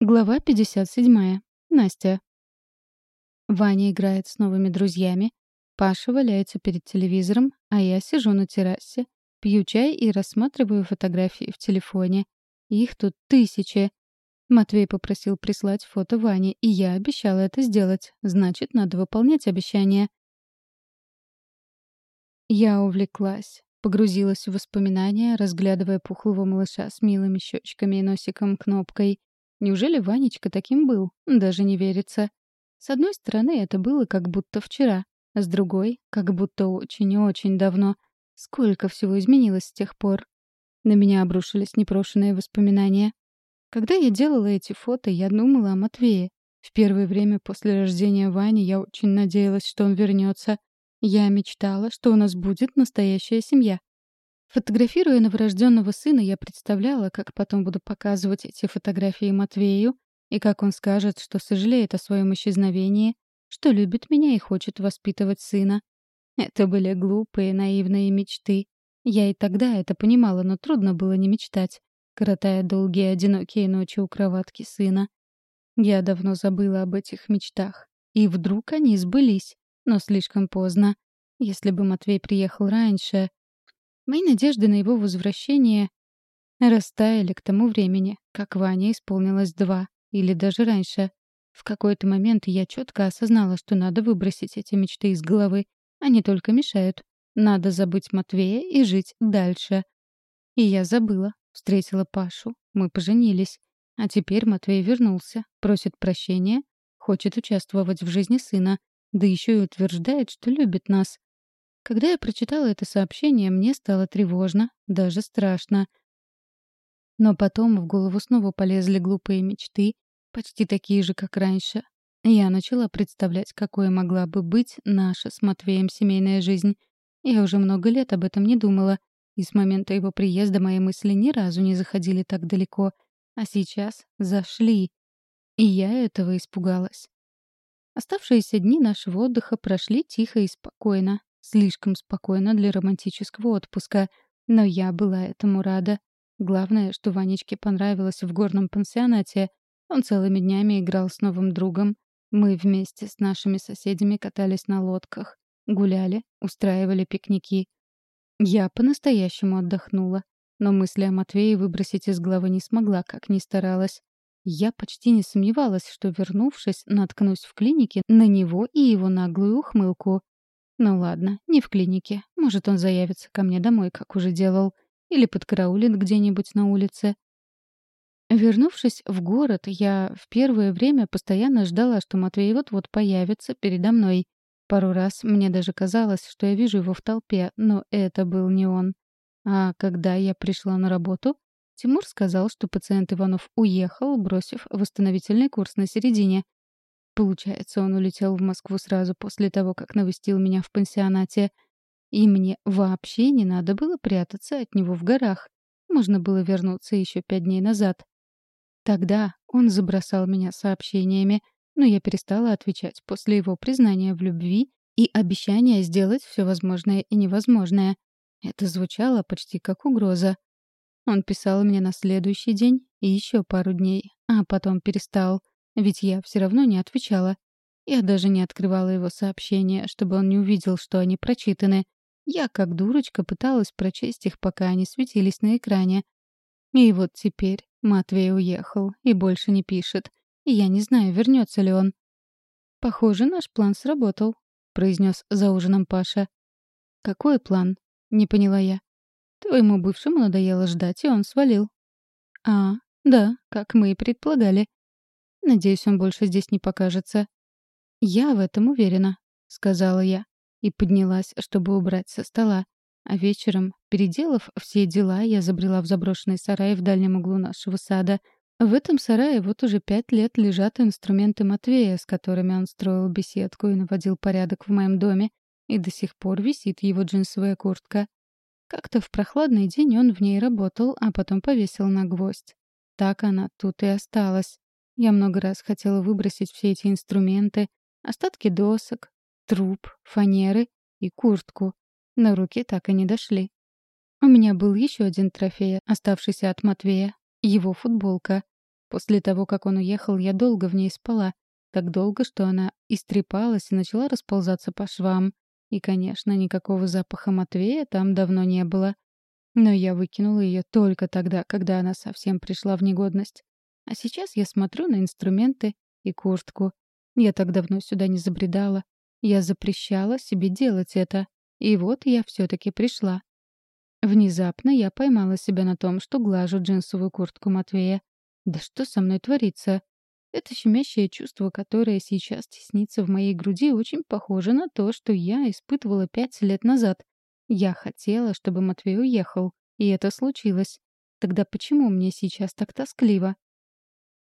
Глава 57. Настя. Ваня играет с новыми друзьями, Паша валяется перед телевизором, а я сижу на террасе, пью чай и рассматриваю фотографии в телефоне. Их тут тысячи. Матвей попросил прислать фото Ване, и я обещала это сделать. Значит, надо выполнять обещание. Я увлеклась, погрузилась в воспоминания, разглядывая пухлого малыша с милыми щечками и носиком-кнопкой. Неужели Ванечка таким был? Даже не верится. С одной стороны, это было как будто вчера, а с другой — как будто очень-очень давно. Сколько всего изменилось с тех пор. На меня обрушились непрошенные воспоминания. Когда я делала эти фото, я думала о Матвее. В первое время после рождения Вани я очень надеялась, что он вернется. Я мечтала, что у нас будет настоящая семья. Фотографируя новорожденного сына, я представляла, как потом буду показывать эти фотографии Матвею, и как он скажет, что сожалеет о своем исчезновении, что любит меня и хочет воспитывать сына. Это были глупые, наивные мечты. Я и тогда это понимала, но трудно было не мечтать, коротая долгие одинокие ночи у кроватки сына. Я давно забыла об этих мечтах. И вдруг они сбылись, но слишком поздно. Если бы Матвей приехал раньше, Мои надежды на его возвращение растаяли к тому времени, как Ване исполнилось два, или даже раньше. В какой-то момент я четко осознала, что надо выбросить эти мечты из головы. Они только мешают. Надо забыть Матвея и жить дальше. И я забыла. Встретила Пашу. Мы поженились. А теперь Матвей вернулся, просит прощения, хочет участвовать в жизни сына, да еще и утверждает, что любит нас. Когда я прочитала это сообщение, мне стало тревожно, даже страшно. Но потом в голову снова полезли глупые мечты, почти такие же, как раньше. Я начала представлять, какой могла бы быть наша с Матвеем семейная жизнь. Я уже много лет об этом не думала, и с момента его приезда мои мысли ни разу не заходили так далеко, а сейчас зашли. И я этого испугалась. Оставшиеся дни нашего отдыха прошли тихо и спокойно. Слишком спокойно для романтического отпуска, но я была этому рада. Главное, что Ванечке понравилось в горном пансионате. Он целыми днями играл с новым другом. Мы вместе с нашими соседями катались на лодках, гуляли, устраивали пикники. Я по-настоящему отдохнула, но мысли о Матвее выбросить из головы не смогла, как ни старалась. Я почти не сомневалась, что, вернувшись, наткнусь в клинике на него и его наглую ухмылку. Ну ладно, не в клинике. Может, он заявится ко мне домой, как уже делал. Или подкараулит где-нибудь на улице. Вернувшись в город, я в первое время постоянно ждала, что Матвей вот-вот появится передо мной. Пару раз мне даже казалось, что я вижу его в толпе, но это был не он. А когда я пришла на работу, Тимур сказал, что пациент Иванов уехал, бросив восстановительный курс на середине. Получается, он улетел в Москву сразу после того, как навестил меня в пансионате. И мне вообще не надо было прятаться от него в горах. Можно было вернуться еще пять дней назад. Тогда он забросал меня сообщениями, но я перестала отвечать после его признания в любви и обещания сделать все возможное и невозможное. Это звучало почти как угроза. Он писал мне на следующий день и еще пару дней, а потом перестал — ведь я все равно не отвечала. Я даже не открывала его сообщения, чтобы он не увидел, что они прочитаны. Я, как дурочка, пыталась прочесть их, пока они светились на экране. И вот теперь Матвей уехал и больше не пишет. И я не знаю, вернется ли он. «Похоже, наш план сработал», — произнес за ужином Паша. «Какой план?» — не поняла я. «Твоему бывшему надоело ждать, и он свалил». «А, да, как мы и предполагали. Надеюсь, он больше здесь не покажется. «Я в этом уверена», — сказала я. И поднялась, чтобы убрать со стола. А вечером, переделав все дела, я забрела в заброшенный сарай в дальнем углу нашего сада. В этом сарае вот уже пять лет лежат инструменты Матвея, с которыми он строил беседку и наводил порядок в моем доме, и до сих пор висит его джинсовая куртка. Как-то в прохладный день он в ней работал, а потом повесил на гвоздь. Так она тут и осталась. Я много раз хотела выбросить все эти инструменты, остатки досок, труп, фанеры и куртку. Но руки так и не дошли. У меня был еще один трофей, оставшийся от Матвея. Его футболка. После того, как он уехал, я долго в ней спала. Так долго, что она истрепалась и начала расползаться по швам. И, конечно, никакого запаха Матвея там давно не было. Но я выкинула ее только тогда, когда она совсем пришла в негодность. А сейчас я смотрю на инструменты и куртку. Я так давно сюда не забредала. Я запрещала себе делать это. И вот я все-таки пришла. Внезапно я поймала себя на том, что глажу джинсовую куртку Матвея. Да что со мной творится? Это щемящее чувство, которое сейчас теснится в моей груди, очень похоже на то, что я испытывала пять лет назад. Я хотела, чтобы Матвей уехал, и это случилось. Тогда почему мне сейчас так тоскливо?